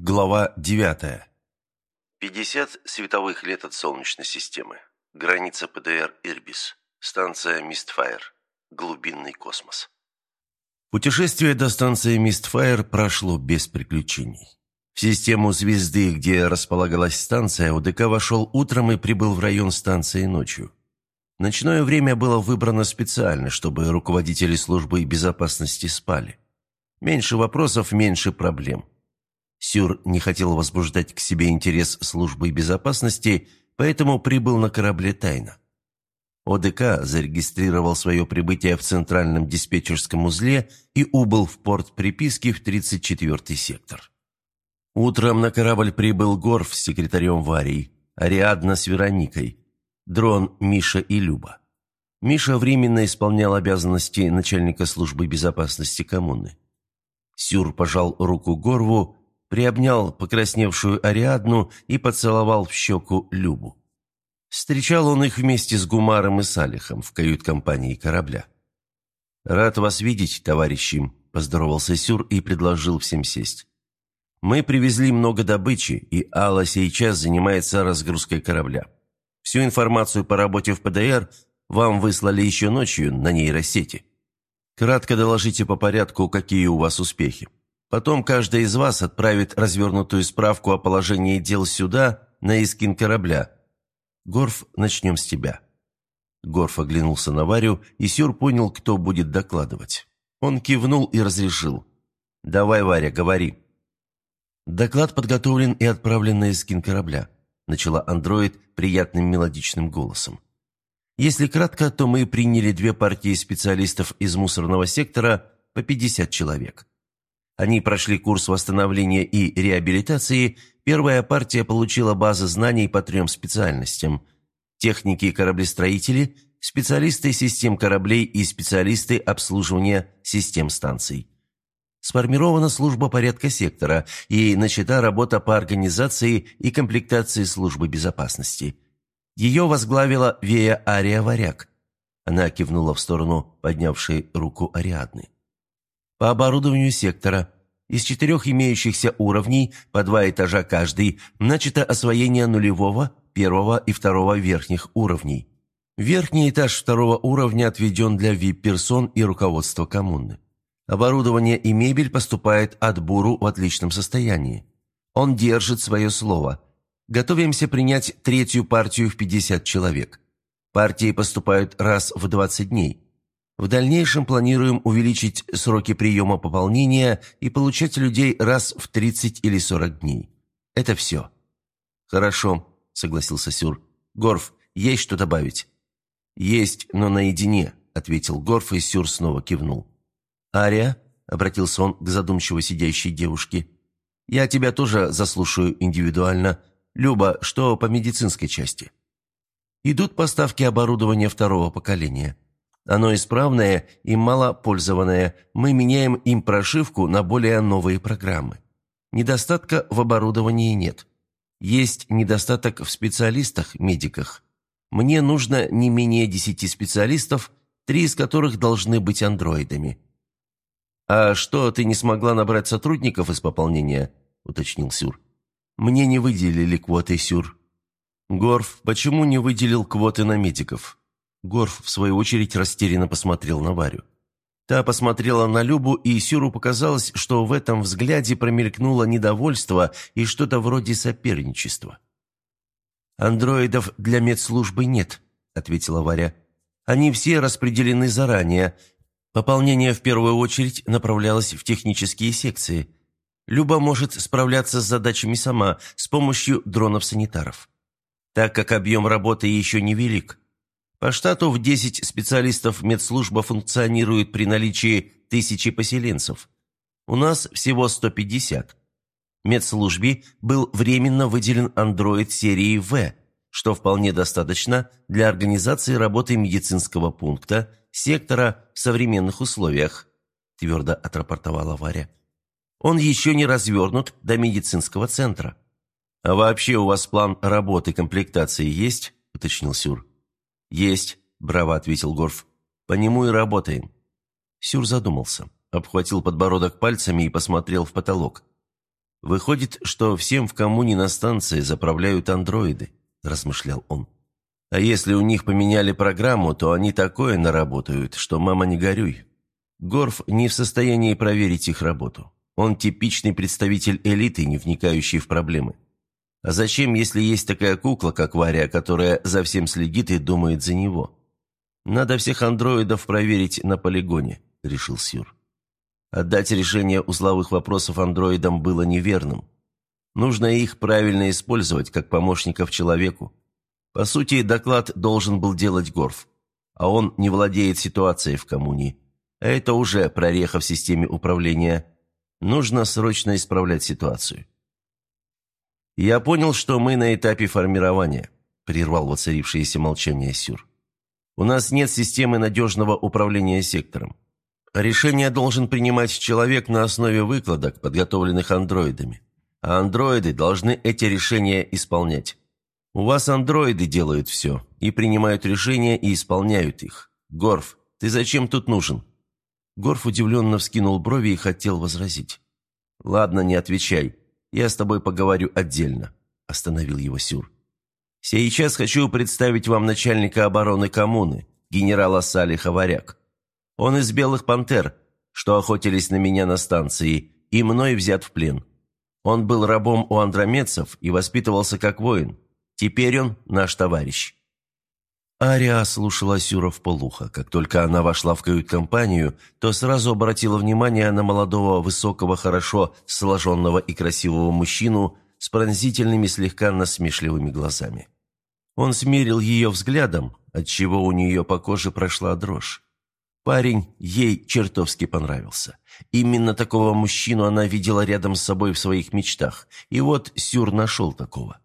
Глава 9. 50 световых лет от Солнечной системы. Граница ПДР Ирбис. Станция Мистфайр. Глубинный космос. Путешествие до станции Мистфайр прошло без приключений. В систему звезды, где располагалась станция, УДК вошел утром и прибыл в район станции ночью. Ночное время было выбрано специально, чтобы руководители службы безопасности спали. Меньше вопросов, меньше проблем. Сюр не хотел возбуждать к себе интерес службы безопасности, поэтому прибыл на корабле тайно. ОДК зарегистрировал свое прибытие в центральном диспетчерском узле и убыл в порт приписки в 34-й сектор. Утром на корабль прибыл Горф с секретарем Варей, Ариадна с Вероникой, Дрон, Миша и Люба. Миша временно исполнял обязанности начальника службы безопасности коммуны. Сюр пожал руку Горву, приобнял покрасневшую Ариадну и поцеловал в щеку Любу. Встречал он их вместе с Гумаром и Салихом в кают-компании корабля. «Рад вас видеть, товарищи», – поздоровался Сюр и предложил всем сесть. «Мы привезли много добычи, и Алла сейчас занимается разгрузкой корабля. Всю информацию по работе в ПДР вам выслали еще ночью на нейросети. Кратко доложите по порядку, какие у вас успехи. Потом каждый из вас отправит развернутую справку о положении дел сюда, на искин корабля. Горф, начнем с тебя». Горф оглянулся на Варю, и Сюр понял, кто будет докладывать. Он кивнул и разрешил. «Давай, Варя, говори». «Доклад подготовлен и отправлен на искин корабля», начала андроид приятным мелодичным голосом. «Если кратко, то мы приняли две партии специалистов из мусорного сектора по 50 человек. Они прошли курс восстановления и реабилитации, первая партия получила базы знаний по трем специальностям. Техники и кораблестроители, специалисты систем кораблей и специалисты обслуживания систем станций. Сформирована служба порядка сектора и начата работа по организации и комплектации службы безопасности. Ее возглавила Вея Ария Варяг. Она кивнула в сторону поднявшей руку Ариадны. По оборудованию сектора из четырех имеющихся уровней, по два этажа каждый, начато освоение нулевого, первого и второго верхних уровней. Верхний этаж второго уровня отведен для вип-персон и руководства коммуны. Оборудование и мебель поступает от Буру в отличном состоянии. Он держит свое слово. Готовимся принять третью партию в 50 человек. Партии поступают раз в 20 дней. В дальнейшем планируем увеличить сроки приема пополнения и получать людей раз в 30 или 40 дней. Это все». «Хорошо», — согласился Сюр. «Горф, есть что добавить?» «Есть, но наедине», — ответил Горф, и Сюр снова кивнул. «Ария», — обратился он к задумчиво сидящей девушке, — «я тебя тоже заслушаю индивидуально. Люба, что по медицинской части?» «Идут поставки оборудования второго поколения». Оно исправное и малопользованное. Мы меняем им прошивку на более новые программы. Недостатка в оборудовании нет. Есть недостаток в специалистах, медиках. Мне нужно не менее десяти специалистов, три из которых должны быть андроидами. «А что, ты не смогла набрать сотрудников из пополнения?» – уточнил Сюр. «Мне не выделили квоты, Сюр». «Горф, почему не выделил квоты на медиков?» Горф, в свою очередь, растерянно посмотрел на Варю. Та посмотрела на Любу, и Сюру показалось, что в этом взгляде промелькнуло недовольство и что-то вроде соперничества. «Андроидов для медслужбы нет», — ответила Варя. «Они все распределены заранее. Пополнение в первую очередь направлялось в технические секции. Люба может справляться с задачами сама, с помощью дронов-санитаров. Так как объем работы еще не велик, по штату в 10 специалистов медслужба функционирует при наличии тысячи поселенцев. У нас всего 150. Медслужбе был временно выделен андроид серии В, что вполне достаточно для организации работы медицинского пункта, сектора в современных условиях, твердо отрапортовала Варя. Он еще не развернут до медицинского центра. «А вообще у вас план работы комплектации есть?» – уточнил Сюр. «Есть», – браво ответил Горф. «По нему и работаем». Сюр задумался, обхватил подбородок пальцами и посмотрел в потолок. Выходит, что всем в коммуне на станции заправляют андроиды, размышлял он. А если у них поменяли программу, то они такое наработают, что мама не горюй. Горф не в состоянии проверить их работу. Он типичный представитель элиты, не вникающий в проблемы. А зачем, если есть такая кукла, как Варя, которая за всем следит и думает за него? Надо всех андроидов проверить на полигоне, решил Сюр. Отдать решение узловых вопросов андроидам было неверным. Нужно их правильно использовать, как помощников человеку. По сути, доклад должен был делать Горф, а он не владеет ситуацией в коммуне. А это уже прореха в системе управления. Нужно срочно исправлять ситуацию. «Я понял, что мы на этапе формирования», – прервал воцарившееся молчание Сюр. «У нас нет системы надежного управления сектором. Решение должен принимать человек на основе выкладок, подготовленных андроидами. А андроиды должны эти решения исполнять. У вас андроиды делают все, и принимают решения, и исполняют их. Горф, ты зачем тут нужен?» Горф удивленно вскинул брови и хотел возразить. «Ладно, не отвечай. Я с тобой поговорю отдельно», – остановил его Сюр. «Сейчас хочу представить вам начальника обороны коммуны, генерала Сали Хаваряк. Он из белых пантер, что охотились на меня на станции, и мной взят в плен. Он был рабом у андромедцев и воспитывался как воин. Теперь он наш товарищ». Ария слушала Сюра в полухо. Как только она вошла в кают-компанию, то сразу обратила внимание на молодого, высокого, хорошо сложенного и красивого мужчину с пронзительными, слегка насмешливыми глазами. Он смерил ее взглядом, отчего у нее по коже прошла дрожь. Парень ей чертовски понравился. Именно такого мужчину она видела рядом с собой в своих мечтах. И вот Сюр нашел такого.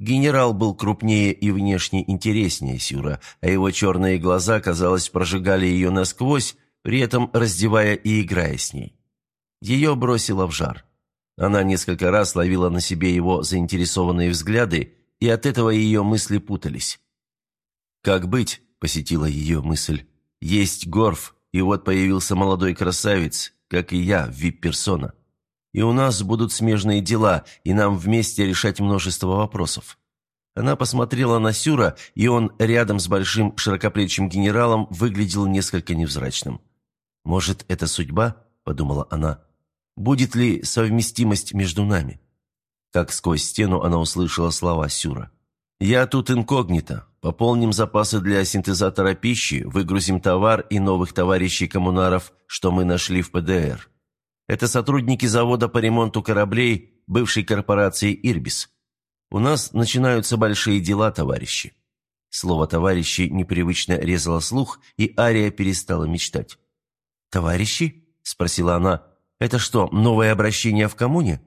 Генерал был крупнее и внешне интереснее Сюра, а его черные глаза, казалось, прожигали ее насквозь, при этом раздевая и играя с ней. Ее бросило в жар. Она несколько раз ловила на себе его заинтересованные взгляды, и от этого ее мысли путались. «Как быть?» – посетила ее мысль. Есть Горф, и вот появился молодой красавец, как и я, вип-персона. И у нас будут смежные дела, и нам вместе решать множество вопросов». Она посмотрела на Сюра, и он рядом с большим широкоплечим генералом выглядел несколько невзрачным. «Может, это судьба?» – подумала она. «Будет ли совместимость между нами?» Как сквозь стену она услышала слова Сюра. «Я тут инкогнито. Пополним запасы для синтезатора пищи, выгрузим товар и новых товарищей-коммунаров, что мы нашли в ПДР. Это сотрудники завода по ремонту кораблей бывшей корпорации «Ирбис». У нас начинаются большие дела, товарищи». Слово «товарищи» непривычно резало слух, и Ария перестала мечтать. «Товарищи?» – спросила она. «Это что, новое обращение в коммуне?»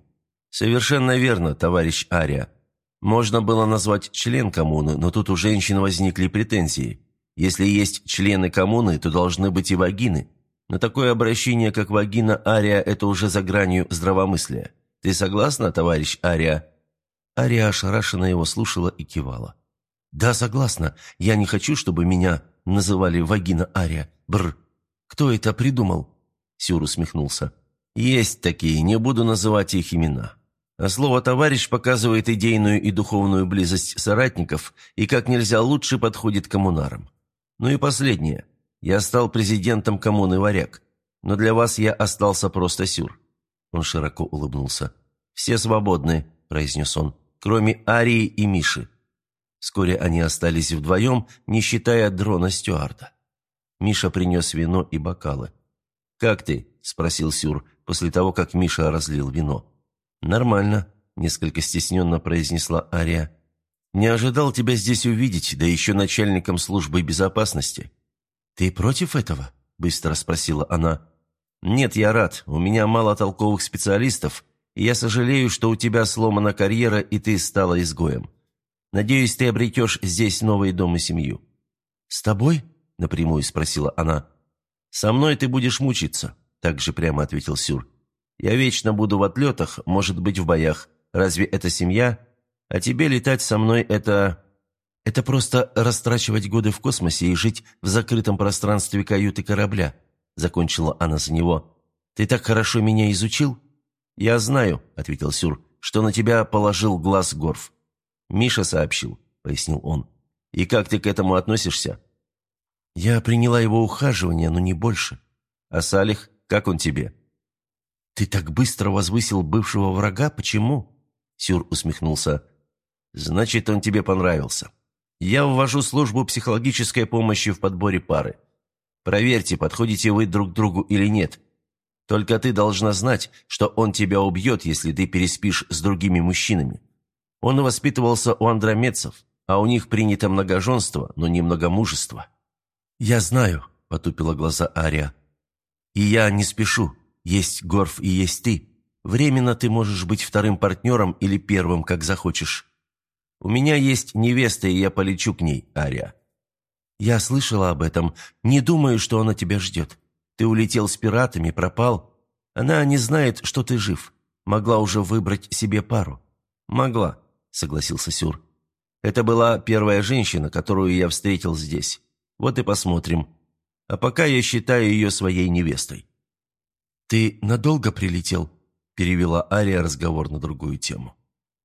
«Совершенно верно, товарищ Ария. Можно было назвать член коммуны, но тут у женщин возникли претензии. Если есть члены коммуны, то должны быть и вагины. Но такое обращение, как вагина Ария, это уже за гранью здравомыслия. Ты согласна, товарищ Ария?» Ария ошарашенно его слушала и кивала. «Да, согласна. Я не хочу, чтобы меня называли вагина Ария. Бр. Кто это придумал?» Сюр усмехнулся. «Есть такие, не буду называть их имена. А слово «товарищ» показывает идейную и духовную близость соратников и как нельзя лучше подходит коммунарам. Ну и последнее. Я стал президентом коммуны «Варяг», но для вас я остался просто сюр». Он широко улыбнулся. «Все свободны», – произнес он, – «кроме Арии и Миши». Вскоре они остались вдвоем, не считая дрона Стюарта. Миша принес вино и бокалы. «Как ты?» – спросил Сюр, после того, как Миша разлил вино. «Нормально», – несколько стесненно произнесла Ария. «Не ожидал тебя здесь увидеть, да еще начальником службы безопасности». «Ты против этого?» – быстро спросила она. «Нет, я рад. У меня мало толковых специалистов, и я сожалею, что у тебя сломана карьера, и ты стала изгоем. Надеюсь, ты обретешь здесь новый дом и семью». «С тобой?» – напрямую спросила она. «Со мной ты будешь мучиться», – так же прямо ответил Сюр. Я вечно буду в отлетах, может быть, в боях. Разве это семья? А тебе летать со мной – это... Это просто растрачивать годы в космосе и жить в закрытом пространстве каюты корабля», – закончила она за него. «Ты так хорошо меня изучил?» «Я знаю», — ответил Сюр, — «что на тебя положил глаз Горф». «Миша сообщил», — пояснил он. «И как ты к этому относишься?» «Я приняла его ухаживание, но не больше. А Салих, как он тебе?» «Ты так быстро возвысил бывшего врага? Почему?» Сюр усмехнулся. «Значит, он тебе понравился. Я ввожу службу психологической помощи в подборе пары. Проверьте, подходите вы друг другу или нет. Только ты должна знать, что он тебя убьет, если ты переспишь с другими мужчинами. Он воспитывался у андромедцев, а у них принято многоженство, но не многомужество». «Я знаю», — потупила глаза Ария. «И я не спешу. Есть Горф и есть ты. Временно ты можешь быть вторым партнером или первым, как захочешь. У меня есть невеста, и я полечу к ней, Ария». «Я слышала об этом. Не думаю, что она тебя ждет. Ты улетел с пиратами, пропал. Она не знает, что ты жив. Могла уже выбрать себе пару». «Могла», — согласился Сюр. «Это была первая женщина, которую я встретил здесь. Вот и посмотрим. А пока я считаю ее своей невестой». «Ты надолго прилетел?» – перевела Ария разговор на другую тему.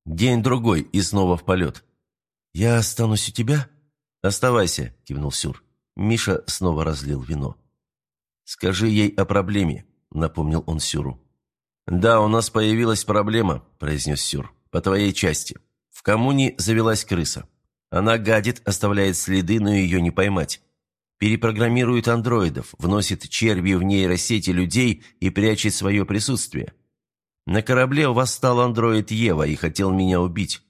«День-другой и снова в полет». «Я останусь у тебя?» «Оставайся», – кивнул Сюр. Миша снова разлил вино. «Скажи ей о проблеме», – напомнил он Сюру. «Да, у нас появилась проблема», – произнес Сюр. «По твоей части. В коммуне завелась крыса. Она гадит, оставляет следы, но ее не поймать. Перепрограммирует андроидов, вносит черви в нейросети людей и прячет свое присутствие. На корабле восстал андроид Ева и хотел меня убить.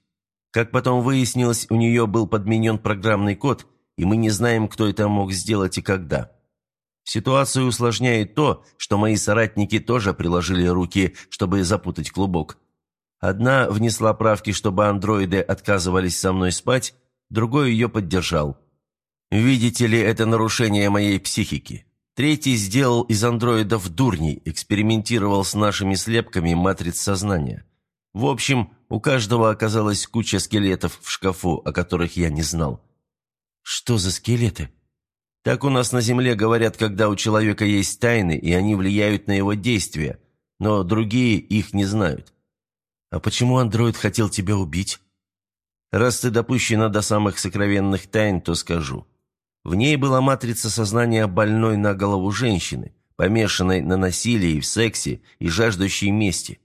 Как потом выяснилось, у нее был подменен программный код, и мы не знаем, кто это мог сделать и когда. Ситуацию усложняет то, что мои соратники тоже приложили руки, чтобы запутать клубок. Одна внесла правки, чтобы андроиды отказывались со мной спать, другой ее поддержал. Видите ли, это нарушение моей психики. Третий сделал из андроидов дурней, экспериментировал с нашими слепками матриц сознания. В общем, у каждого оказалась куча скелетов в шкафу, о которых я не знал. Что за скелеты? Так у нас на Земле говорят, когда у человека есть тайны, и они влияют на его действия, но другие их не знают. А почему андроид хотел тебя убить? Раз ты допущена до самых сокровенных тайн, то скажу. В ней была матрица сознания больной на голову женщины, помешанной на насилии, в сексе и жаждущей мести.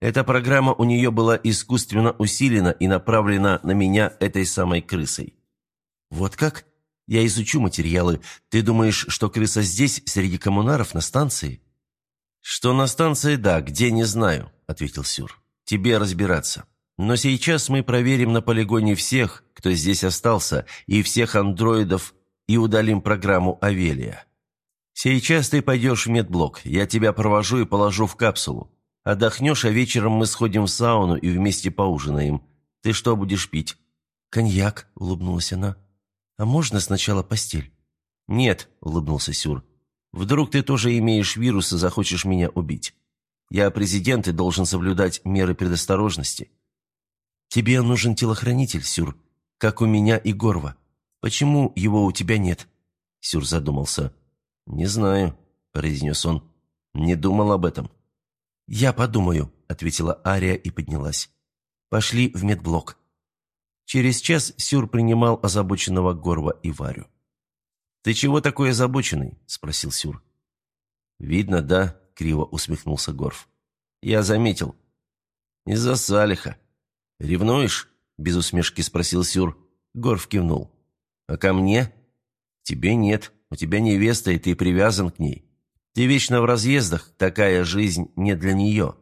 Эта программа у нее была искусственно усилена и направлена на меня этой самой крысой. Вот как? Я изучу материалы. Ты думаешь, что крыса здесь, среди коммунаров, на станции? Что на станции, да, где, не знаю, ответил Сюр. Тебе разбираться. Но сейчас мы проверим на полигоне всех, кто здесь остался, и всех андроидов и удалим программу «Авелия». Сейчас ты пойдешь в медблок, я тебя провожу и положу в капсулу. Отдохнешь, а вечером мы сходим в сауну и вместе поужинаем. Ты что будешь пить?» «Коньяк», — улыбнулась она. «А можно сначала постель?» «Нет», — улыбнулся Сюр. «Вдруг ты тоже имеешь вирус и захочешь меня убить? Я президент и должен соблюдать меры предосторожности». «Тебе нужен телохранитель, Сюр, как у меня и Горва. «Почему его у тебя нет?» Сюр задумался. «Не знаю», — произнес он. «Не думал об этом». «Я подумаю», — ответила Ария и поднялась. «Пошли в медблок». Через час Сюр принимал озабоченного Горва и Варю. «Ты чего такой озабоченный?» — спросил Сюр. «Видно, да», — криво усмехнулся Горв. «Я заметил». «Из-за Салиха». «Ревнуешь?» — без усмешки спросил Сюр. Горв кивнул. А ко мне? Тебе нет. У тебя невеста, и ты привязан к ней. Ты вечно в разъездах, такая жизнь не для нее.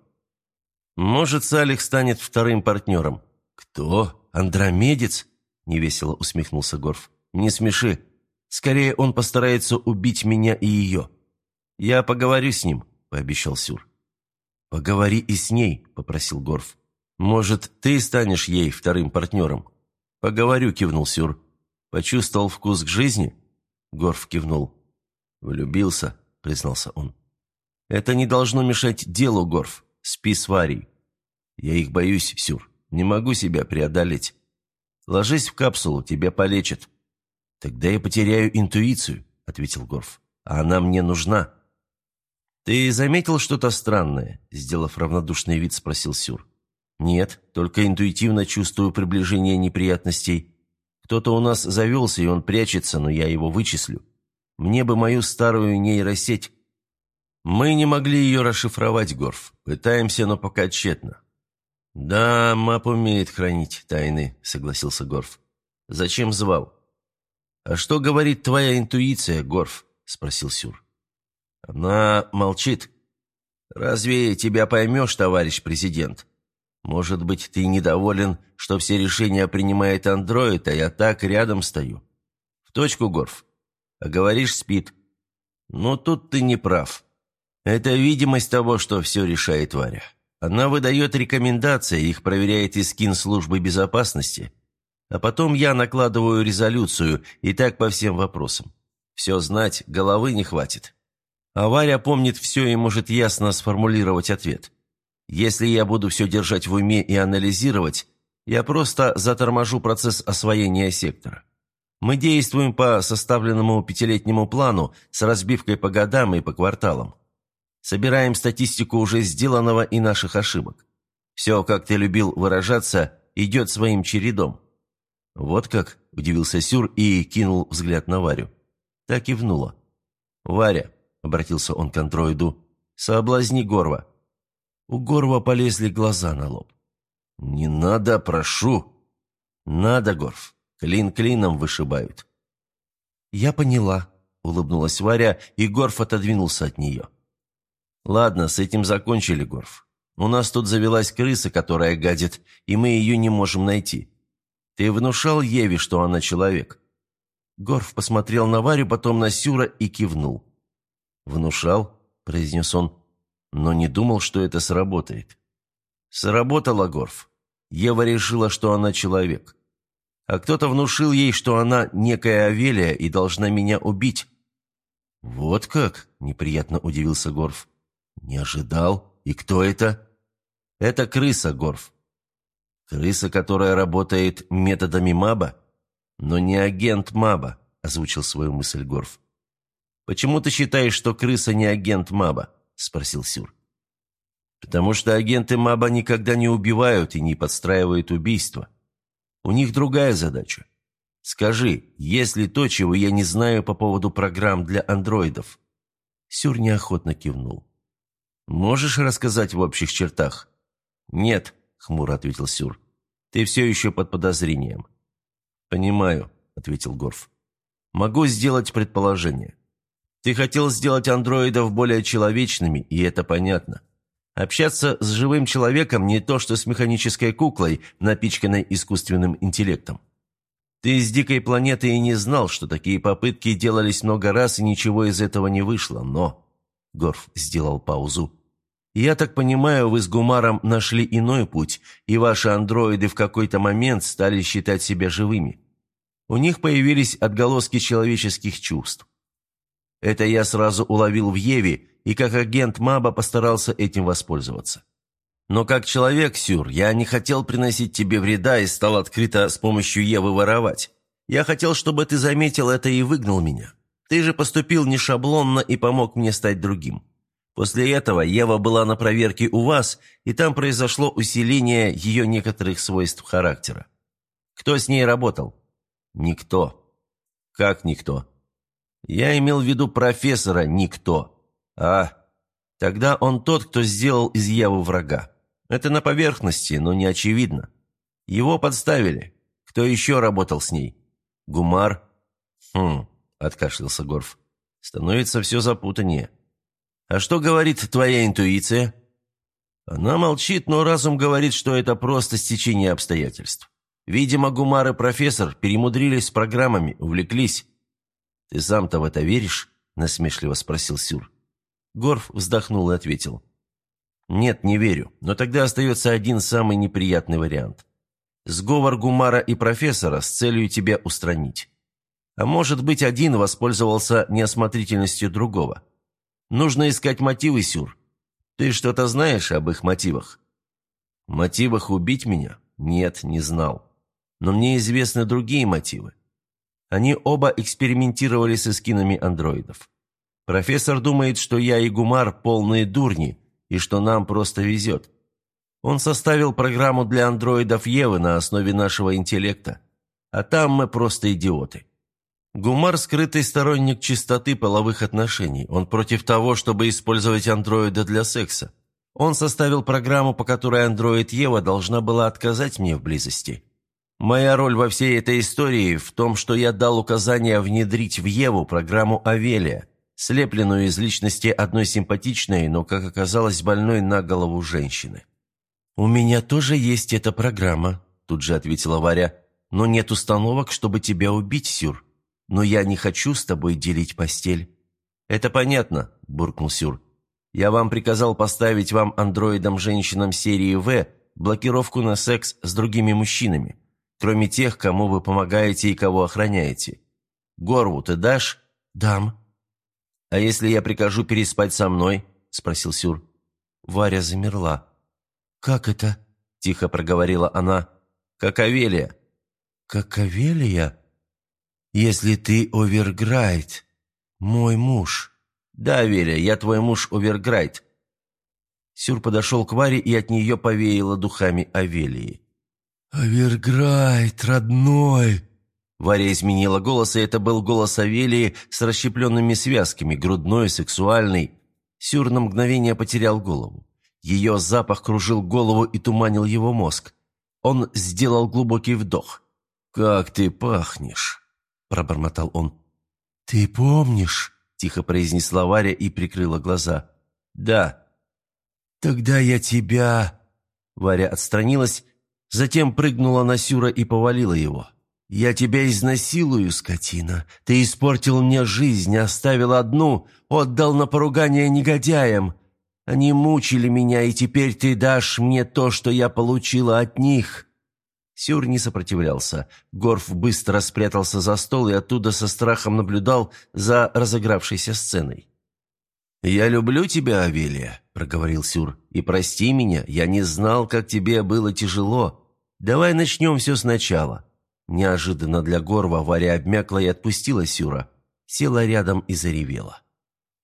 Может, Салих станет вторым партнером. Кто? Андромедец? Невесело усмехнулся Горф. Не смеши. Скорее, он постарается убить меня и ее. Я поговорю с ним, пообещал Сюр. «Поговори и с ней», — попросил Горф. «Может, ты станешь ей вторым партнером?» «Поговорю», — кивнул Сюр. «Почувствовал вкус к жизни?» Горф кивнул. «Влюбился», — признался он. «Это не должно мешать делу, Горф. Спи с Варей. Я их боюсь, Сюр. Не могу себя преодолеть. Ложись в капсулу, тебя полечат». «Тогда я потеряю интуицию», — ответил Горф. «А она мне нужна». «Ты заметил что-то странное?» – сделав равнодушный вид, спросил Сюр. «Нет, только интуитивно чувствую приближение неприятностей. Кто-то у нас завелся, и он прячется, но я его вычислю. Мне бы мою старую нейросеть». «Мы не могли ее расшифровать, Горф. Пытаемся, но пока тщетно». «Да, мап умеет хранить тайны», — согласился Горф. «Зачем звал?» «А что говорит твоя интуиция, Горф?» — спросил Сюр. «Она молчит. Разве тебя поймешь, товарищ президент? Может быть, ты недоволен, что все решения принимает андроид, а я так рядом стою? В точку, Горф. А говоришь, спит. Но тут ты не прав. Это видимость того, что все решает Варя. Она выдает рекомендации, их проверяет и скин службы безопасности. А потом я накладываю резолюцию, и так по всем вопросам. Все знать головы не хватит. А Варя помнит все и может ясно сформулировать ответ. Если я буду все держать в уме и анализировать, я просто заторможу процесс освоения сектора. Мы действуем по составленному пятилетнему плану с разбивкой по годам и по кварталам. Собираем статистику уже сделанного и наших ошибок. Все, как ты любил выражаться, идет своим чередом». «Вот как?» – удивился Сюр и кинул взгляд на Варю. Так и внула. «Варя», – обратился он к андроиду, – «соблазни Горва». У Горва полезли глаза на лоб. «Не надо, прошу!» «Надо, Горв. Клин клином вышибают». «Я поняла», – улыбнулась Варя, и Горф отодвинулся от нее. «Ладно, с этим закончили, Горф. У нас тут завелась крыса, которая гадит, и мы ее не можем найти. Ты внушал Еве, что она человек?» Горф посмотрел на Варю, потом на Сюра и кивнул. «Внушал?» – произнес он, но не думал, что это сработает. Сработало, Горф. Ева решила, что она человек. А кто-то внушил ей, что она некая Авелия и должна меня убить. «Вот как?» – неприятно удивился Горф. «Не ожидал. И кто это?» «Это крыса, Горф. Крыса, которая работает методами Маба? Но не агент Маба», – озвучил свою мысль Горф. «Почему ты считаешь, что крыса не агент Маба?» – спросил Сюр. «Потому что агенты Маба никогда не убивают и не подстраивают убийства. У них другая задача. Скажи, есть ли то, чего я не знаю по поводу программ для андроидов?» Сюр неохотно кивнул. «Можешь рассказать в общих чертах?» «Нет», — хмуро ответил Сюр. «Ты все еще под подозрением». «Понимаю», — ответил Горф. «Могу сделать предположение. Ты хотел сделать андроидов более человечными, и это понятно. Общаться с живым человеком не то, что с механической куклой, напичканной искусственным интеллектом. Ты из дикой планеты и не знал, что такие попытки делались много раз, и ничего из этого не вышло, но...» Горф сделал паузу. Я так понимаю, вы с Гумаром нашли иной путь, и ваши андроиды в какой-то момент стали считать себя живыми. У них появились отголоски человеческих чувств. Это я сразу уловил в Еве, и как агент Маба постарался этим воспользоваться. Но как человек, Сюр, я не хотел приносить тебе вреда и стал открыто с помощью Евы воровать. Я хотел, чтобы ты заметил это и выгнал меня. Ты же поступил не шаблонно и помог мне стать другим. После этого Ева была на проверке у вас, и там произошло усиление ее некоторых свойств характера. Кто с ней работал? Никто. Как никто? Я имел в виду профессора никто. А, тогда он тот, кто сделал из Евы врага. Это на поверхности, но не очевидно. Его подставили. Кто еще работал с ней? Гумар? Хм, откашлялся Горф. Становится все запутаннее. «А что говорит твоя интуиция?» Она молчит, но разум говорит, что это просто стечение обстоятельств. Видимо, Гумар и профессор перемудрились с программами, увлеклись. «Ты сам-то в это веришь?» – насмешливо спросил Сюр. Горф вздохнул и ответил. «Нет, не верю, но тогда остается один самый неприятный вариант. Сговор Гумара и профессора с целью тебя устранить. А может быть, один воспользовался неосмотрительностью другого. Нужно искать мотивы, Сюр. Ты что-то знаешь об их мотивах?» «Мотивах убить меня? Нет, не знал. Но мне известны другие мотивы. Они оба экспериментировали с эскинами андроидов. Профессор думает, что я и Гумар полные дурни, и что нам просто везет. Он составил программу для андроидов Евы на основе нашего интеллекта. А там мы просто идиоты. Гумар – скрытый сторонник чистоты половых отношений. Он против того, чтобы использовать андроида для секса. Он составил программу, по которой андроид Ева должна была отказать мне в близости. Моя роль во всей этой истории в том, что я дал указание внедрить в Еву программу Авелия, слепленную из личности одной симпатичной, но, как оказалось, больной на голову женщины. «У меня тоже есть эта программа», – тут же ответила Варя. «Но нет установок, чтобы тебя убить, Сюр. Но я не хочу с тобой делить постель». «Это понятно», – буркнул Сюр. «Я вам приказал поставить вам, андроидам-женщинам серии В, блокировку на секс с другими мужчинами, кроме тех, кому вы помогаете и кого охраняете. Горву ты дашь?» «Дам», «А если я прикажу переспать со мной?» – спросил Сюр. Варя замерла. «Как это?» – тихо проговорила она. «Как Авелия». «Как Авелия? Если ты Оверграйт, мой муж». «Да, Авелия, я твой муж Оверграйт». Сюр подошел к Варе и от нее повеяло духами Авелии. «Оверграйт, родной!» Варя изменила голос, и это был голос Авелии с расщепленными связками, грудной, сексуальный. Сюр на мгновение потерял голову. Ее запах кружил голову и туманил его мозг. Он сделал глубокий вдох. «Как ты пахнешь!» – пробормотал он. «Ты помнишь?» – тихо произнесла Варя и прикрыла глаза. «Да». «Тогда я тебя...» Варя отстранилась, затем прыгнула на Сюра и повалила его. «Я тебя изнасилую, скотина. Ты испортил мне жизнь, оставил одну, отдал на поругание негодяям. Они мучили меня, и теперь ты дашь мне то, что я получила от них». Сюр не сопротивлялся. Горф быстро спрятался за стол и оттуда со страхом наблюдал за разыгравшейся сценой. «Я люблю тебя, Авелия», — проговорил Сюр, — «и прости меня, я не знал, как тебе было тяжело. Давай начнем все сначала». Неожиданно для Горва Варя обмякла и отпустила Сюра. Села рядом и заревела.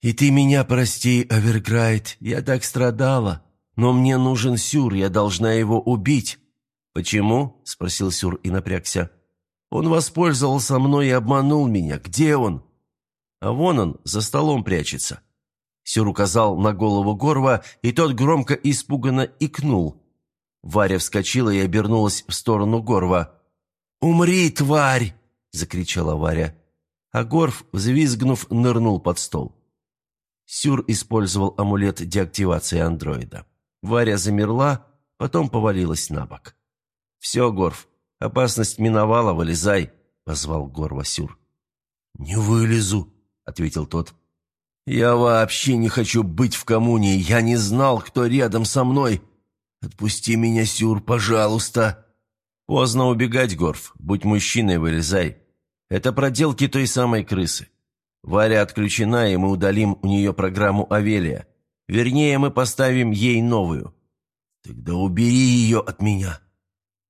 «И ты меня прости, Аверграйт, я так страдала. Но мне нужен Сюр, я должна его убить». «Почему?» – спросил Сюр и напрягся. «Он воспользовался мной и обманул меня. Где он?» «А вон он, за столом прячется». Сюр указал на голову Горва, и тот громко испуганно икнул. Варя вскочила и обернулась в сторону Горва. «Умри, тварь!» – закричала Варя. А Горф, взвизгнув, нырнул под стол. Сюр использовал амулет деактивации андроида. Варя замерла, потом повалилась на бок. «Все, Горф, опасность миновала, вылезай», – позвал Горва Сюр. «Не вылезу», – ответил тот. «Я вообще не хочу быть в коммуне, я не знал, кто рядом со мной. Отпусти меня, Сюр, пожалуйста». «Поздно убегать, Горф. Будь мужчиной, вылезай. Это проделки той самой крысы. Варя отключена, и мы удалим у нее программу Авелия. Вернее, мы поставим ей новую». «Тогда убери ее от меня».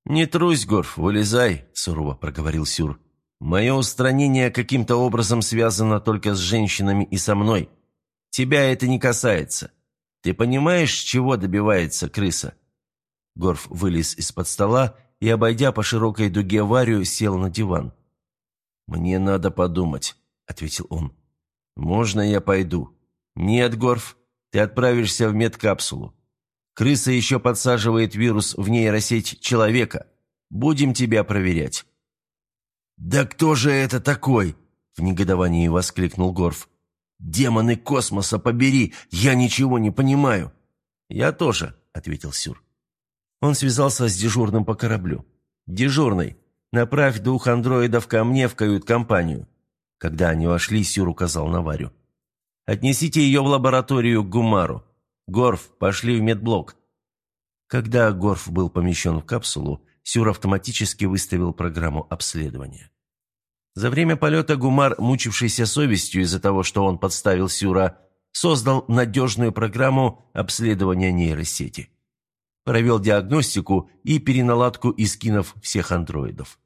«Не трусь, Горф, вылезай», – сурово проговорил Сюр. «Мое устранение каким-то образом связано только с женщинами и со мной. Тебя это не касается. Ты понимаешь, чего добивается крыса?» Горф вылез из-под стола и, обойдя по широкой дуге Варю, сел на диван. «Мне надо подумать», — ответил он. «Можно я пойду?» «Нет, Горф, ты отправишься в медкапсулу. Крыса еще подсаживает вирус в нейросеть человека. Будем тебя проверять». «Да кто же это такой?» — в негодовании воскликнул Горф. «Демоны космоса, побери! Я ничего не понимаю!» «Я тоже», — ответил Сюр. Он связался с дежурным по кораблю. «Дежурный, направь двух андроидов ко мне в кают-компанию». Когда они вошли, Сюр указал на Варю. «Отнесите ее в лабораторию к Гумару. Горф, пошли в медблок». Когда Горф был помещен в капсулу, Сюр автоматически выставил программу обследования. За время полета Гумар, мучившийся совестью из-за того, что он подставил Сюра, создал надежную программу обследования нейросети провел диагностику и переналадку искинов всех андроидов.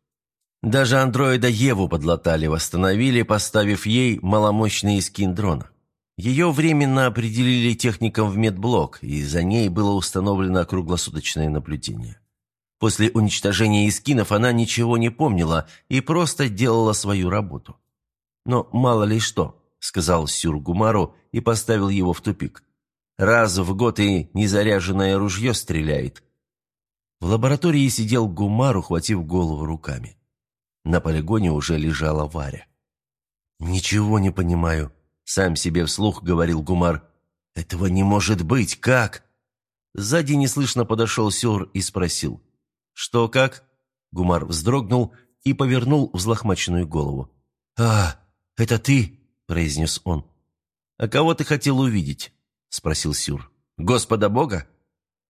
Даже андроида Еву подлатали, восстановили, поставив ей маломощный искин дрона. Ее временно определили техником в медблок, и за ней было установлено круглосуточное наблюдение. После уничтожения искинов она ничего не помнила и просто делала свою работу. «Но мало ли что», — сказал Сюр Гумару и поставил его в тупик. «Раз в год и незаряженное ружье стреляет». В лаборатории сидел Гумар, ухватив голову руками. На полигоне уже лежала Варя. «Ничего не понимаю», — сам себе вслух говорил Гумар. «Этого не может быть! Как?» Сзади неслышно подошел Сюр и спросил. «Что, как?» Гумар вздрогнул и повернул взлохмаченную голову. «А, это ты?» – произнес он. «А кого ты хотел увидеть?» – спросил Сюр. «Господа Бога?»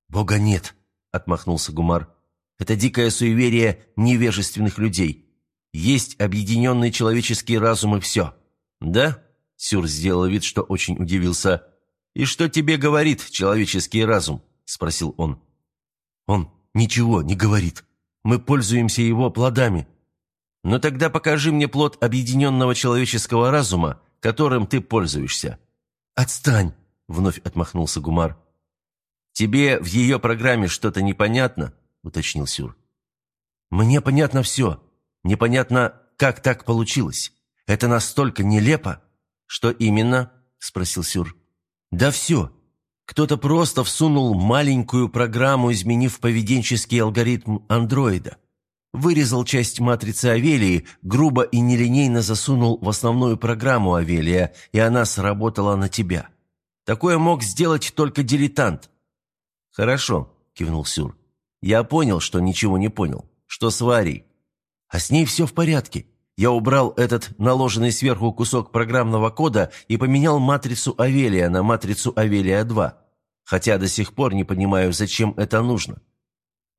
«Бога нет», – отмахнулся Гумар. «Это дикое суеверие невежественных людей. Есть объединенный человеческий разум и все». «Да?» – Сюр сделал вид, что очень удивился. «И что тебе говорит человеческий разум?» – спросил он. «Он ничего не говорит. Мы пользуемся его плодами». «Ну тогда покажи мне плод объединенного человеческого разума, которым ты пользуешься». «Отстань!» – вновь отмахнулся Гумар. «Тебе в ее программе что-то непонятно?» – уточнил Сюр. «Мне понятно все. Непонятно, как так получилось. Это настолько нелепо». «Что именно?» – спросил Сюр. «Да все. Кто-то просто всунул маленькую программу, изменив поведенческий алгоритм андроида. Вырезал часть матрицы Авелии, грубо и нелинейно засунул в основную программу Авелия, и она сработала на тебя. Такое мог сделать только дилетант. «Хорошо», – кивнул Сюр. «Я понял, что ничего не понял. Что с Варей?» «А с ней все в порядке. Я убрал этот наложенный сверху кусок программного кода и поменял матрицу Авелия на матрицу Авелия-2. Хотя до сих пор не понимаю, зачем это нужно.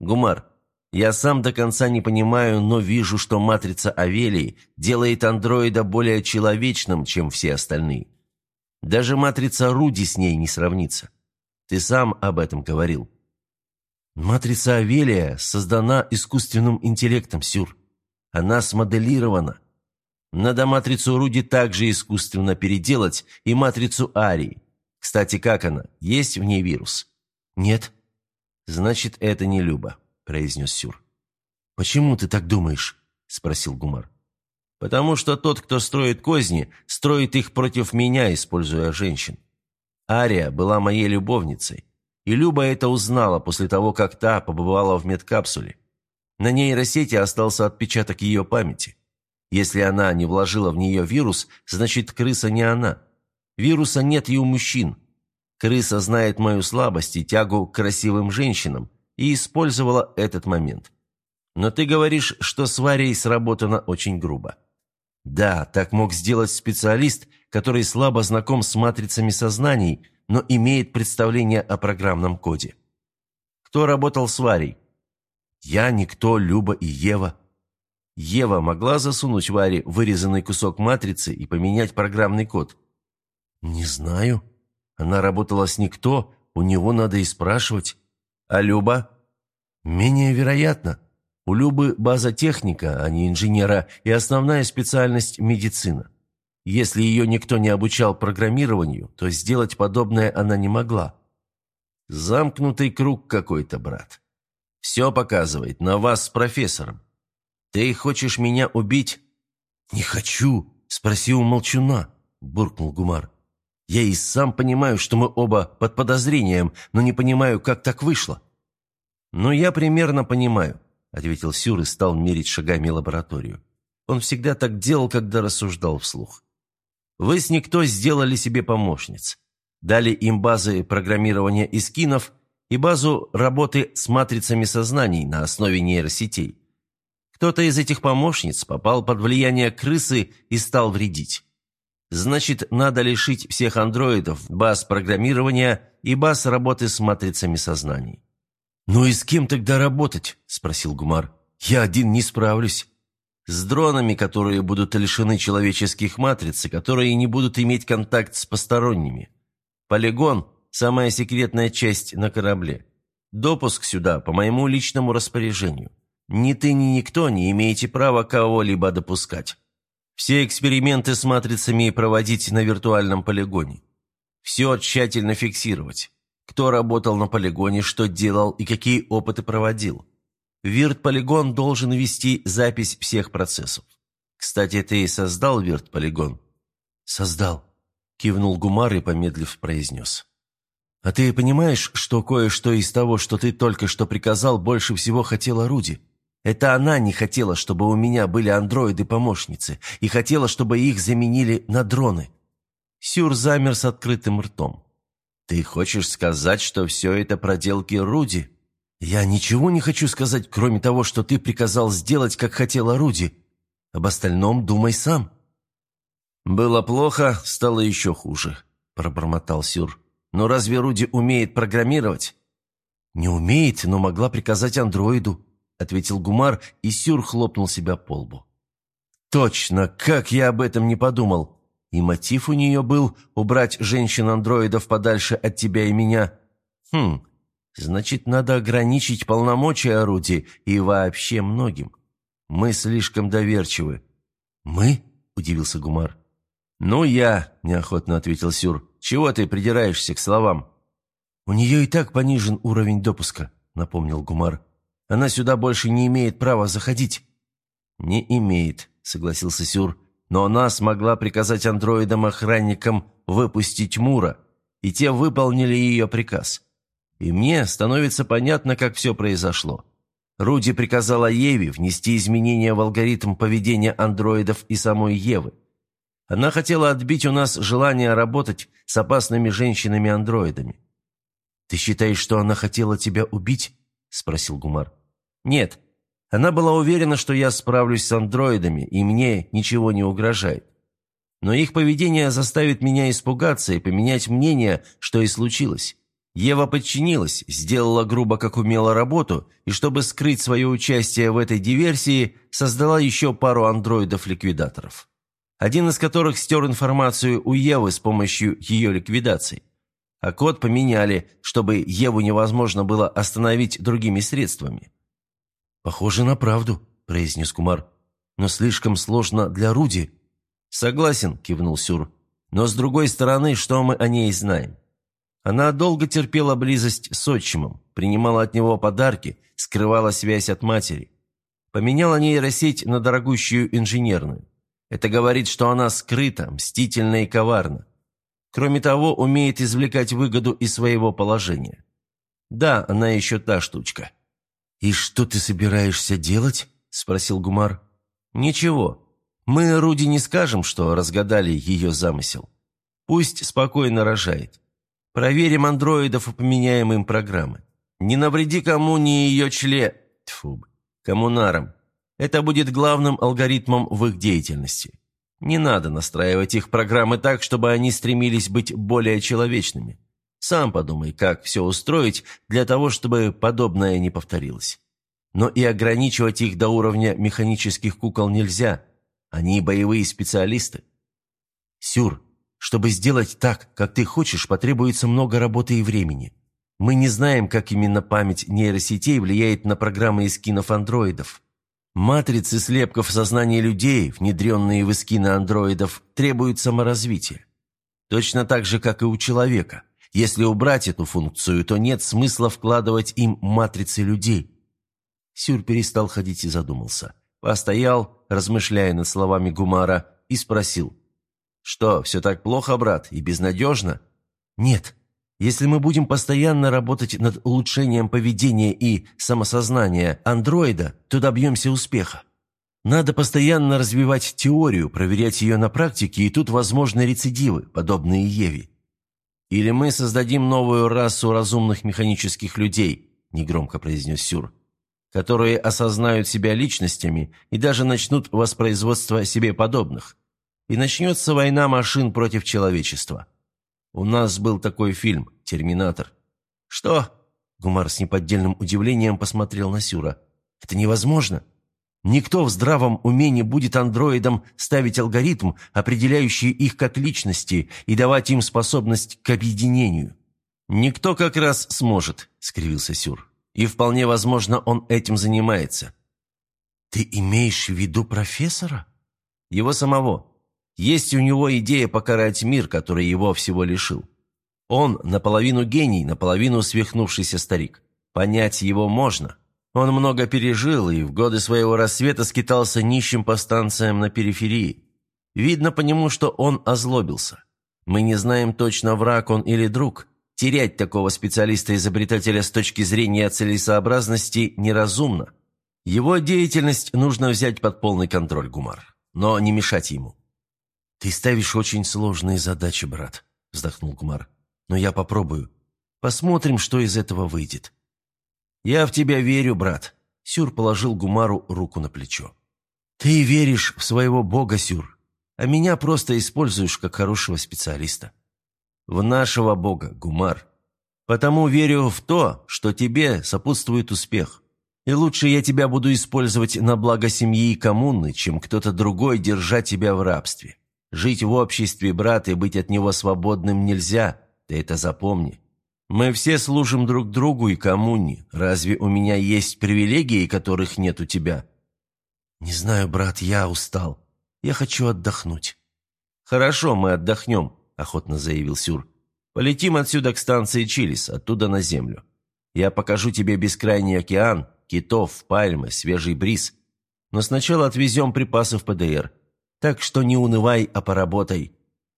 Гумар, я сам до конца не понимаю, но вижу, что матрица Авелии делает андроида более человечным, чем все остальные. Даже матрица Руди с ней не сравнится. Ты сам об этом говорил. Матрица Авелия создана искусственным интеллектом, Сюр. Она смоделирована. Надо матрицу Руди также искусственно переделать и матрицу Арии. Кстати, как она? Есть в ней вирус? Нет. Значит, это не Люба, произнес Сюр. Почему ты так думаешь? Спросил Гумар. Потому что тот, кто строит козни, строит их против меня, используя женщин. Ария была моей любовницей, и Люба это узнала после того, как та побывала в медкапсуле. На нейросети остался отпечаток ее памяти. Если она не вложила в нее вирус, значит, крыса не она. Вируса нет и у мужчин. Крыса знает мою слабость и тягу к красивым женщинам и использовала этот момент. Но ты говоришь, что с Варей сработано очень грубо. Да, так мог сделать специалист, который слабо знаком с матрицами сознаний, но имеет представление о программном коде. Кто работал с Варей? Я, никто, Люба и Ева. Ева могла засунуть Варе вырезанный кусок матрицы и поменять программный код? Не знаю. Она работала с никто, у него надо и спрашивать. А Люба? Менее вероятно. У Любы база техника, а не инженера, и основная специальность – медицина. Если ее никто не обучал программированию, то сделать подобное она не могла. Замкнутый круг какой-то, брат. Все показывает на вас с профессором. Ты хочешь меня убить?» «Не хочу. Спроси у молчуна», – буркнул Гумар. «Я и сам понимаю, что мы оба под подозрением, но не понимаю, как так вышло». «Ну, я примерно понимаю», – ответил Сюр и стал мерить шагами лабораторию. Он всегда так делал, когда рассуждал вслух. «Вы с никто сделали себе помощниц. Дали им базы программирования искинов и базу работы с матрицами сознаний на основе нейросетей. Кто-то из этих помощниц попал под влияние крысы и стал вредить. Значит, надо лишить всех андроидов баз программирования и баз работы с матрицами сознаний. «Ну и с кем тогда работать?» – спросил Гумар. «Я один не справлюсь». «С дронами, которые будут лишены человеческих матриц и которые не будут иметь контакт с посторонними. Полигон самая секретная часть на корабле. Допуск сюда по моему личному распоряжению. Ни ты, ни никто не имеете права кого-либо допускать. Все эксперименты с матрицами проводить на виртуальном полигоне. Все тщательно фиксировать. Кто работал на полигоне, что делал и какие опыты проводил. Вирт-полигон должен вести запись всех процессов. Кстати, ты создал Вирт-полигон? Создал. Кивнул Гумар и, помедлив, произнес. «А ты понимаешь, что кое-что из того, что ты только что приказал, больше всего хотела Руди? Это она не хотела, чтобы у меня были андроиды-помощницы, и хотела, чтобы их заменили на дроны». Сюр замер с открытым ртом. «Ты хочешь сказать, что все это проделки Руди?» «Я ничего не хочу сказать, кроме того, что ты приказал сделать, как хотела Руди. Об остальном думай сам». «Было плохо, стало еще хуже», – пробормотал Сюр. «Но разве Руди умеет программировать?» «Не умеет, но могла приказать андроиду», – ответил Гумар, и Сюр хлопнул себя по лбу. «Точно, как я об этом не подумал. И мотив у нее был убрать женщин-андроидов подальше от тебя и меня. Хм, значит, надо ограничить полномочия орудия и вообще многим. Мы слишком доверчивы». «Мы?» – удивился Гумар. «Ну, я», – неохотно ответил Сюр. «Чего ты придираешься к словам?» «У нее и так понижен уровень допуска», – напомнил Гумар. «Она сюда больше не имеет права заходить». «Не имеет», – согласился Сюр. «Но она смогла приказать андроидам-охранникам выпустить Мура, и те выполнили ее приказ. И мне становится понятно, как все произошло. Руди приказала Еве внести изменения в алгоритм поведения андроидов и самой Евы. Она хотела отбить у нас желание работать с опасными женщинами-андроидами. «Ты считаешь, что она хотела тебя убить?» – спросил Гумар. «Нет. Она была уверена, что я справлюсь с андроидами, и мне ничего не угрожает. Но их поведение заставит меня испугаться и поменять мнение, что и случилось. Ева подчинилась, сделала грубо как умела работу, и чтобы скрыть свое участие в этой диверсии, создала еще пару андроидов-ликвидаторов один из которых стер информацию у Евы с помощью ее ликвидации. А код поменяли, чтобы Еву невозможно было остановить другими средствами. «Похоже на правду», – произнес Кумар. «Но слишком сложно для Руди». «Согласен», – кивнул Сюр. «Но с другой стороны, что мы о ней знаем? Она долго терпела близость с отчимом, принимала от него подарки, скрывала связь от матери. Поменяла нейросеть на дорогущую инженерную. Это говорит, что она скрыта, мстительна и коварна. Кроме того, умеет извлекать выгоду из своего положения. Да, она еще та штучка. «И что ты собираешься делать?» – спросил Гумар. «Ничего. Мы Руди не скажем, что разгадали ее замысел. Пусть спокойно рожает. Проверим андроидов и поменяем им программы. Не навреди кому ни ее чле... Тьфу, коммунарам. Это будет главным алгоритмом в их деятельности. Не надо настраивать их программы так, чтобы они стремились быть более человечными. Сам подумай, как все устроить для того, чтобы подобное не повторилось. Но и ограничивать их до уровня механических кукол нельзя. Они боевые специалисты. Сюр, чтобы сделать так, как ты хочешь, потребуется много работы и времени. Мы не знаем, как именно память нейросетей влияет на программы эскинов андроидов. Матрицы слепков сознания людей, внедренные в эскины андроидов, требуют саморазвития. Точно так же, как и у человека. Если убрать эту функцию, то нет смысла вкладывать им матрицы людей. Сюр перестал ходить и задумался. Постоял, размышляя над словами Гумара, и спросил. «Что, все так плохо, брат, и безнадежно?» «Нет», если мы будем постоянно работать над улучшением поведения и самосознания андроида, то добьемся успеха. Надо постоянно развивать теорию, проверять ее на практике, и тут возможны рецидивы, подобные Еве. «Или мы создадим новую расу разумных механических людей», – негромко произнес Сюр, «которые осознают себя личностями и даже начнут воспроизводство себе подобных. И начнется война машин против человечества». У нас был такой фильм «Терминатор». «Что?» Гумар с неподдельным удивлением посмотрел на Сюра. «Это невозможно. Никто в здравом уме не будет андроидам ставить алгоритм, определяющий их как личности, и давать им способность к объединению». «Никто как раз сможет», — скривился Сюр. «И вполне возможно, он этим занимается». «Ты имеешь в виду профессора?» «Его самого. Есть у него идея покарать мир, который его всего лишил. Он наполовину гений, наполовину свихнувшийся старик. Понять его можно. Он много пережил и в годы своего рассвета скитался нищим по станциям на периферии. Видно по нему, что он озлобился. Мы не знаем точно, враг он или друг. Терять такого специалиста-изобретателя с точки зрения целесообразности неразумно. Его деятельность нужно взять под полный контроль, Гумар, но не мешать ему. «Ты ставишь очень сложные задачи, брат», – вздохнул Гумар. «Но я попробую. Посмотрим, что из этого выйдет». «Я в тебя верю, брат», – Сюр положил Гумару руку на плечо. «Ты веришь в своего бога, Сюр, а меня просто используешь как хорошего специалиста. В нашего Бога, Гумар. Потому верю в то, что тебе сопутствует успех. И лучше я тебя буду использовать на благо семьи и коммуны, чем кто-то другой держать тебя в рабстве. Жить в обществе брата и быть от него свободным нельзя, ты это запомни. Мы все служим друг другу и коммуне. Разве у меня есть привилегии, которых нет у тебя?» «Не знаю, брат, я устал. Я хочу отдохнуть». «Хорошо, мы отдохнем», – охотно заявил Сюр. «Полетим отсюда к станции Чилис, оттуда на землю. Я покажу тебе бескрайний океан, китов, пальмы, свежий бриз. Но сначала отвезем припасы в ПДР. Так что не унывай, а поработай.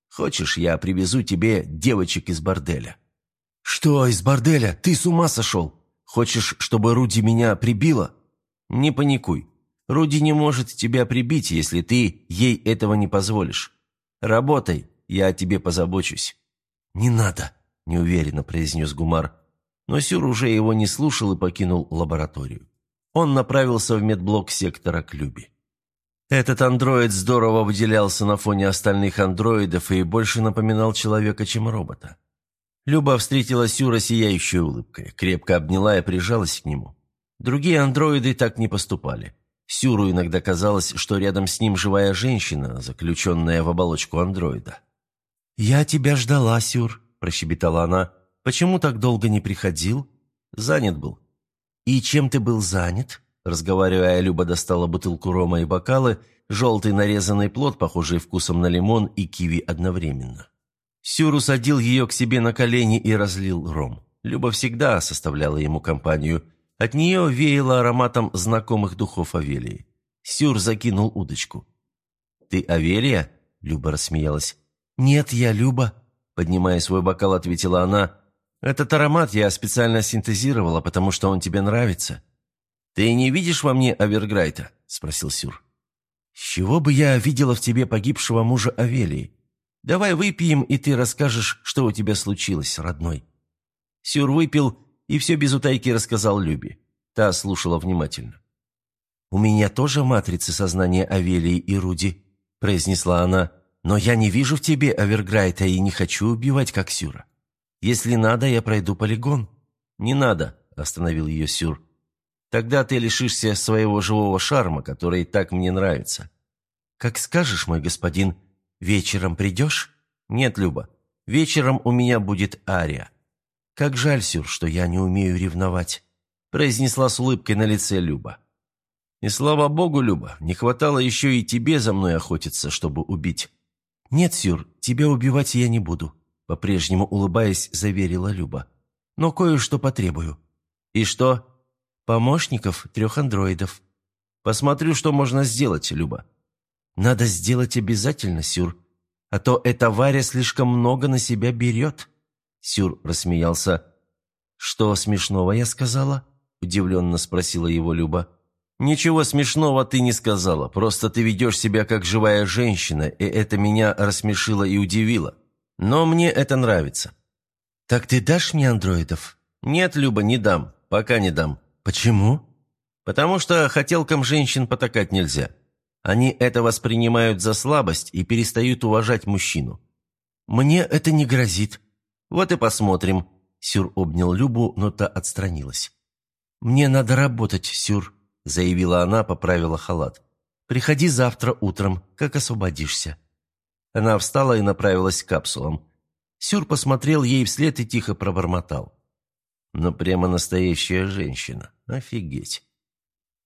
Хочешь, я привезу тебе девочек из борделя?» «Что из борделя? Ты с ума сошел? Хочешь, чтобы Руди меня прибила?» «Не паникуй. Руди не может тебя прибить, если ты ей этого не позволишь. Работай, я о тебе позабочусь». «Не надо», – неуверенно произнес Гумар. Но Сюр уже его не слушал и покинул лабораторию. Он направился в медблок сектора к Любе. Этот андроид здорово выделялся на фоне остальных андроидов и больше напоминал человека, чем робота. Люба встретила Сюра сияющей улыбкой, крепко обняла и прижалась к нему. Другие андроиды так не поступали. Сюру иногда казалось, что рядом с ним живая женщина, заключенная в оболочку андроида. «Я тебя ждала, Сюр», – прощебетала она. «Почему так долго не приходил?» «Занят был». «И чем ты был занят?» Разговаривая, Люба достала бутылку рома и бокалы, желтый нарезанный плод, похожий вкусом на лимон и киви одновременно. Сюр усадил ее к себе на колени и разлил ром. Люба всегда составляла ему компанию. От нее веяло ароматом знакомых духов Авелии. Сюр закинул удочку. «Ты Авелия?» – Люба рассмеялась. «Нет, я Люба», – поднимая свой бокал, ответила она. «Этот аромат я специально синтезировала, потому что он тебе нравится». «Ты не видишь во мне Аверграйта?» – спросил Сюр. «С чего бы я видела в тебе погибшего мужа Авелии? Давай выпьем, и ты расскажешь, что у тебя случилось, родной». Сюр выпил и все без утайки рассказал Любе. Та слушала внимательно. «У меня тоже матрицы сознания Авелии и Руди», – произнесла она. «Но я не вижу в тебе Аверграйта и не хочу убивать, как Сюра. Если надо, я пройду полигон». «Не надо», – остановил ее Сюр. «Тогда ты лишишься своего живого шарма, который так мне нравится». «Как скажешь, мой господин, вечером придешь?» «Нет, Люба, вечером у меня будет Ария. «Как жаль, Сюр, что я не умею ревновать», – произнесла с улыбкой на лице Люба. «И слава богу, Люба, не хватало еще и тебе за мной охотиться, чтобы убить». «Нет, Сюр, тебя убивать я не буду», – по-прежнему улыбаясь, заверила Люба. «Но кое-что потребую». «И что?» «Помощников трех андроидов». «Посмотрю, что можно сделать, Люба». «Надо сделать обязательно, Сюр, а то эта Варя слишком много на себя берет». Сюр рассмеялся. «Что смешного я сказала?» – удивленно спросила его Люба. «Ничего смешного ты не сказала, просто ты ведешь себя как живая женщина, и это меня рассмешило и удивило. Но мне это нравится». «Так ты дашь мне андроидов?» «Нет, Люба, не дам, пока не дам». «Почему?» «Потому что хотелкам женщин потакать нельзя. Они это воспринимают за слабость и перестают уважать мужчину». «Мне это не грозит», «Вот и посмотрим». Сюр обнял Любу, но та отстранилась. «Мне надо работать, Сюр», — заявила она, поправила халат. «Приходи завтра утром, как освободишься». Она встала и направилась к капсулам. Сюр посмотрел ей вслед и тихо пробормотал. «Ну, прямо настоящая женщина. Офигеть!»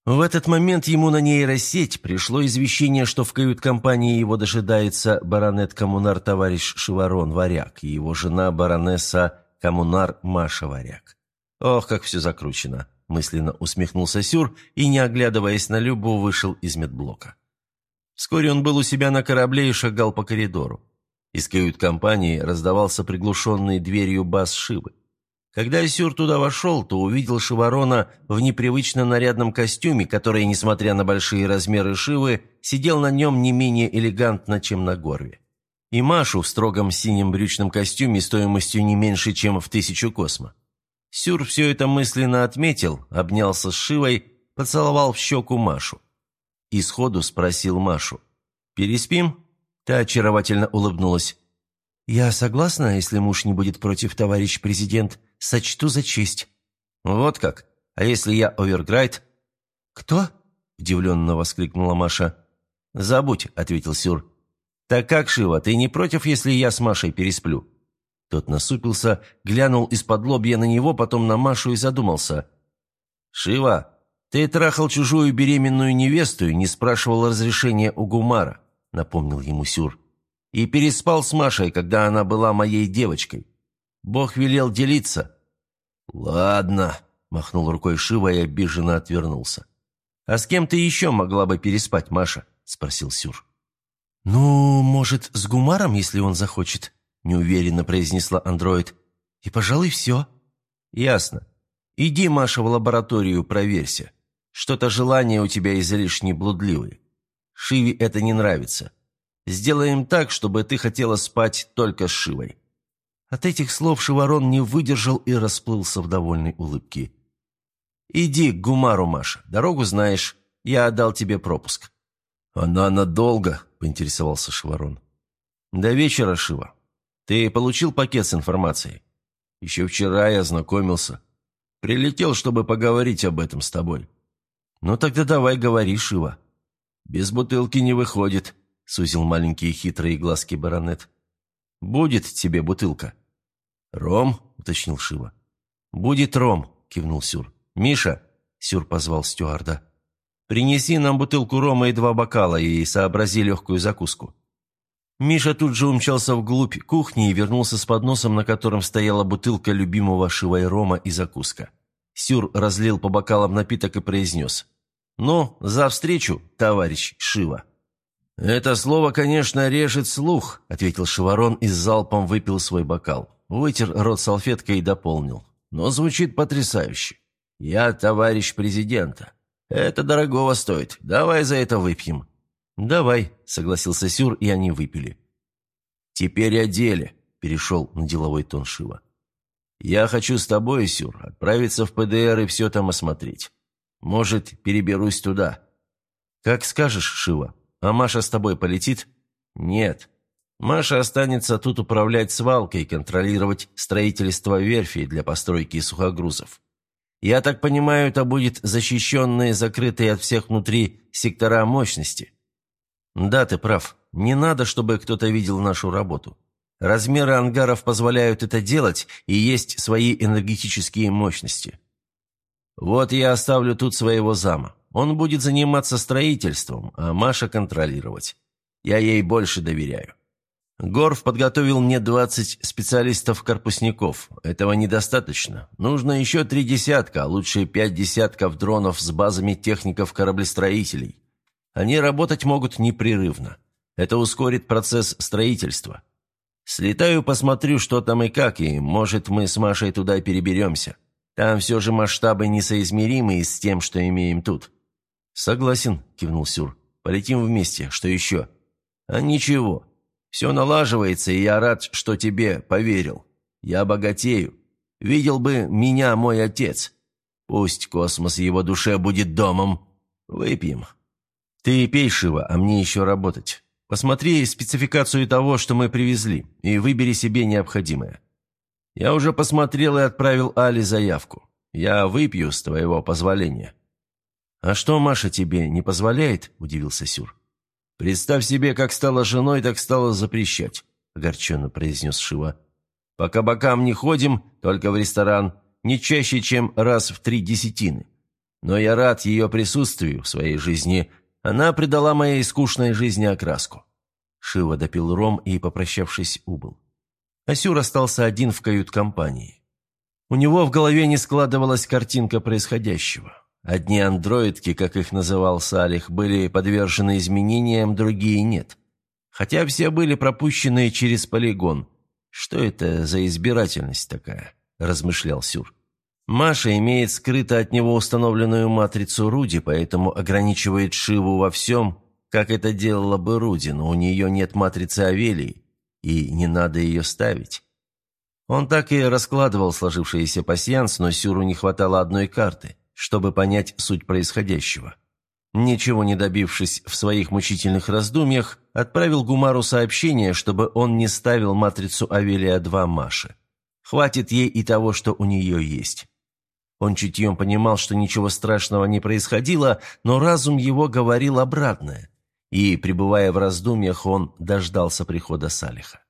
В этот момент ему на нейросеть пришло извещение, что в кают-компании его дожидается баронет-коммунар товарищ Шеварон Варяг и его жена баронесса коммунар Маша Варяг. Ох, как все закручено. Мысленно усмехнулся Сюр и, не оглядываясь на Любу, вышел из медблока. Вскоре он был у себя на корабле и шагал по коридору. Из кают-компании раздавался приглушенный дверью бас Шивы. Когда Сюр туда вошел, то увидел Шиварона в непривычно нарядном костюме, который, несмотря на большие размеры Шивы, сидел на нем не менее элегантно, чем на горве. И Машу в строгом синем брючном костюме стоимостью не меньше, чем в тысячу космо. Сюр все это мысленно отметил, обнялся с Шивой, поцеловал в щеку Машу. И сходу спросил Машу. «Переспим?» Та очаровательно улыбнулась. «Я согласна, если муж не будет против, товарищ президент, сочту за честь». «Вот как? А если я оверграйд?» «Кто?» – удивленно воскликнула Маша. «Забудь», – ответил Сюр. «Так как, Шива, ты не против, если я с Машей пересплю?» Тот насупился, глянул из-под лобья на него, потом на Машу и задумался. «Шива, ты трахал чужую беременную невесту и не спрашивал разрешения у Гумара», — напомнил ему Сюр. «И переспал с Машей, когда она была моей девочкой. Бог велел делиться». «Ладно», — махнул рукой Шива и обиженно отвернулся. «А с кем ты еще могла бы переспать, Маша?» — спросил Сюр. «Ну, может, с Гумаром, если он захочет», неуверенно произнесла андроид. «И, пожалуй, все». «Ясно. Иди, Маша, в лабораторию, проверься. Что-то желание у тебя излишне блудливое. Шиве это не нравится. Сделаем так, чтобы ты хотела спать только с Шивой». От этих слов Шиварон не выдержал и расплылся в довольной улыбке. «Иди к Гумару, Маша. Дорогу знаешь. Я отдал тебе пропуск». «Она надолго», — поинтересовался Шиварон. «До вечера, Шива. Ты получил пакет с информацией? Еще вчера я ознакомился. Прилетел, чтобы поговорить об этом с тобой. Ну тогда давай говори, Шива. Без бутылки не выходит, сузил маленькие хитрые глазки баронет. Будет тебе бутылка. Ром, уточнил Шива. Будет ром, кивнул Сюр. Миша, Сюр позвал стюарда. Принеси нам бутылку рома и два бокала и сообрази легкую закуску. Миша тут же умчался вглубь кухни и вернулся с подносом, на котором стояла бутылка любимого Шивой рома и закуска. Сюр разлил по бокалам напиток и произнес. «Ну, за встречу, товарищ Шива». «Это слово, конечно, режет слух», — ответил Шиварон и с залпом выпил свой бокал. Вытер рот салфеткой и дополнил. «Но звучит потрясающе. Я товарищ президента. Это дорогого стоит. Давай за это выпьем». «Давай», — согласился Сюр, и они выпили. «Теперь о деле», — перешел на деловой тон Шива. «Я хочу с тобой, Сюр, отправиться в ПДР и все там осмотреть. Может, переберусь туда». «Как скажешь, Шива. А Маша с тобой полетит?» «Нет. Маша останется тут управлять свалкой контролировать строительство верфи для постройки сухогрузов. Я так понимаю, это будет защищенные, закрытые от всех внутри сектора мощности». «Да, ты прав. Не надо, чтобы кто-то видел нашу работу. Размеры ангаров позволяют это делать, и есть свои энергетические мощности. Вот я оставлю тут своего зама. Он будет заниматься строительством, а Маша контролировать. Я ей больше доверяю. Горф подготовил мне 20 специалистов-корпусников. Этого недостаточно. Нужно еще три десятка, а лучше пять десятков дронов с базами техников-кораблестроителей. Они работать могут непрерывно. Это ускорит процесс строительства. Слетаю, посмотрю, что там и как, и, может, мы с Машей туда переберемся. Там все же масштабы несоизмеримые с тем, что имеем тут». «Согласен», – кивнул Сюр. «Полетим вместе. Что еще?» «А ничего. Все налаживается, и я рад, что тебе поверил. Я богатею. Видел бы меня мой отец. Пусть космос его душе будет домом. Выпьем». «Ты пей, Шива, а мне еще работать. Посмотри спецификацию того, что мы привезли, и выбери себе необходимое. Я уже посмотрел и отправил Али заявку. Я выпью с твоего позволения». «А что Маша тебе не позволяет?» – удивился Сюр. «Представь себе, как стала женой, так стала запрещать», – огорченно произнес Шива. «По кабакам не ходим, только в ресторан, не чаще, чем раз в три десятины. Но я рад ее присутствию в своей жизни. Она придала моей скучной жизни окраску». Шива допил ром и, попрощавшись, убыл. Асюр остался один в кают-компании. У него в голове не складывалась картинка происходящего. Одни андроидки, как их называл Салих, были подвержены изменениям, другие нет. Хотя все были пропущены через полигон. Что это за избирательность такая? размышлял Сюр. Маша имеет скрыто от него установленную матрицу Руди, поэтому ограничивает Шиву во всем, как это делала бы Руди, но у нее нет матрицы Авелии, и не надо ее ставить. Он так и раскладывал сложившийся пасьянс, но Сюру не хватало одной карты, чтобы понять суть происходящего. Ничего не добившись в своих мучительных раздумьях, отправил Гумару сообщение, чтобы он не ставил матрицу Авелия-2 Маше. Хватит ей и того, что у нее есть. Он чутьем понимал, что ничего страшного не происходило, но разум его говорил обратное. И, пребывая в раздумьях, он дождался прихода Салиха.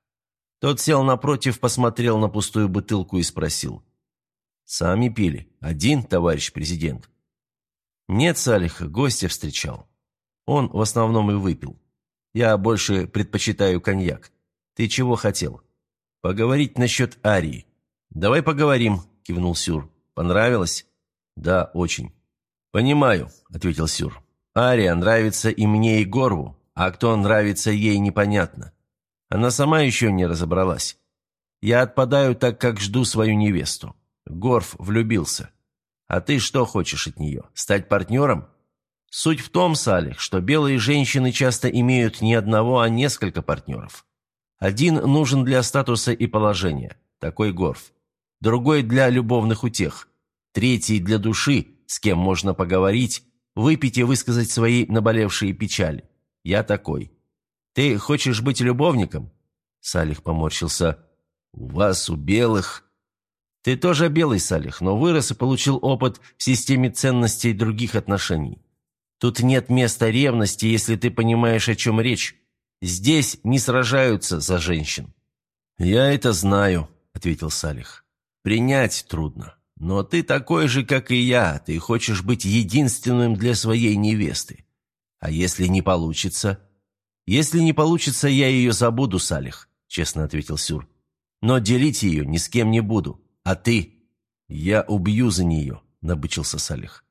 Тот сел напротив, посмотрел на пустую бутылку и спросил. «Сами пили. Один, товарищ президент?» «Нет, Салиха, гостя встречал. Он в основном и выпил. Я больше предпочитаю коньяк. Ты чего хотел?» «Поговорить насчет Арии». «Давай поговорим», — кивнул Сюр. «Понравилось?» «Да, очень». «Понимаю», — ответил Сюр. Ария нравится и мне, и Горву, а кто нравится ей, непонятно. Она сама еще не разобралась. Я отпадаю, так как жду свою невесту. Горф влюбился. А ты что хочешь от нее? Стать партнером? Суть в том, Салих, что белые женщины часто имеют не одного, а несколько партнеров. Один нужен для статуса и положения, такой Горф. Другой для любовных утех. Третий для души, с кем можно поговорить, Выпить и высказать свои наболевшие печали. Я такой. Ты хочешь быть любовником?» Салих поморщился. «У вас, у белых...» «Ты тоже белый, Салих, но вырос и получил опыт в системе ценностей других отношений. Тут нет места ревности, если ты понимаешь, о чем речь. Здесь не сражаются за женщин». «Я это знаю», — ответил Салих. «Принять трудно. Но ты такой же, как и я, ты хочешь быть единственным для своей невесты. А если не получится? Если не получится, я ее забуду, Салих, честно ответил Сюр. Но делить ее ни с кем не буду. А ты? Я убью за нее, набычился Салих.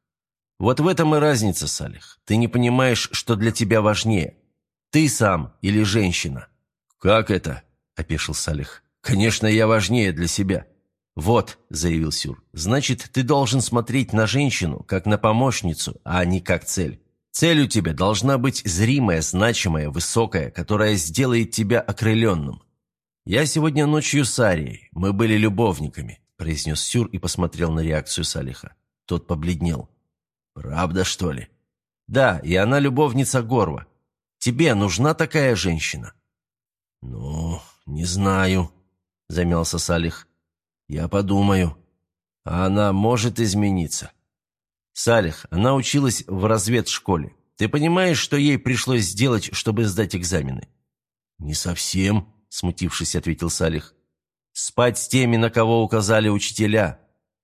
Вот в этом и разница, Салих. Ты не понимаешь, что для тебя важнее. Ты сам или женщина? Как это? опешил Салих. Конечно, я важнее для себя. «Вот», — заявил Сюр, — «значит, ты должен смотреть на женщину, как на помощницу, а не как цель. Цель у тебя должна быть зримая, значимая, высокая, которая сделает тебя окрыленным. Я сегодня ночью с Арией, мы были любовниками», — произнес Сюр и посмотрел на реакцию Салиха. Тот побледнел. «Правда, что ли?» «Да, и она любовница Горва. Тебе нужна такая женщина?» «Ну, не знаю», — замялся Салих. «Я подумаю. А она может измениться». «Салих, она училась в разведшколе. Ты понимаешь, что ей пришлось сделать, чтобы сдать экзамены?» «Не совсем», — смутившись, ответил Салих. «Спать с теми, на кого указали учителя.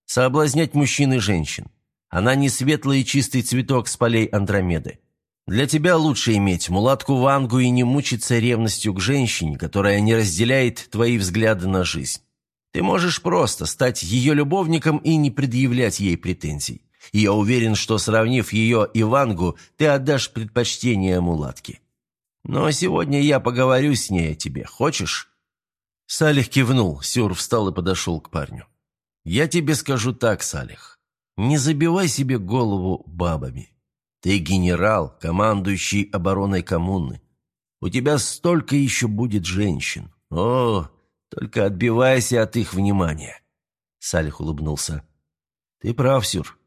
Соблазнять мужчин и женщин. Она не светлый и чистый цветок с полей Андромеды. Для тебя лучше иметь мулатку Вангу и не мучиться ревностью к женщине, которая не разделяет твои взгляды на жизнь. Ты можешь просто стать ее любовником и не предъявлять ей претензий. И я уверен, что, сравнив ее и Вангу, ты отдашь предпочтение мулатке. Но сегодня я поговорю с ней о тебе. Хочешь?» Салих кивнул, Сюр встал и подошел к парню. «Я тебе скажу так, Салих. Не забивай себе голову бабами. Ты генерал, командующий обороной коммуны. У тебя столько еще будет женщин. О, только отбивайся от их внимания». Салих улыбнулся. «Ты прав, Сюр.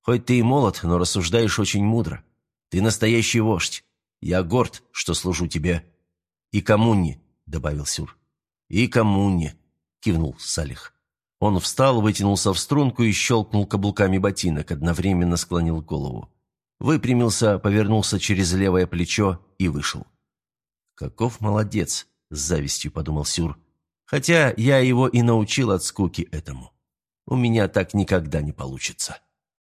Хоть ты и молод, но рассуждаешь очень мудро. Ты настоящий вождь. Я горд, что служу тебе. И коммуне», — добавил Сюр. «И коммуне», — кивнул Салих. Он встал, вытянулся в струнку и щелкнул каблуками ботинок, одновременно склонил голову. Выпрямился, повернулся через левое плечо и вышел. «Каков молодец!» — с завистью подумал Сюр. Хотя я его и научил от скуки этому. У меня так никогда не получится.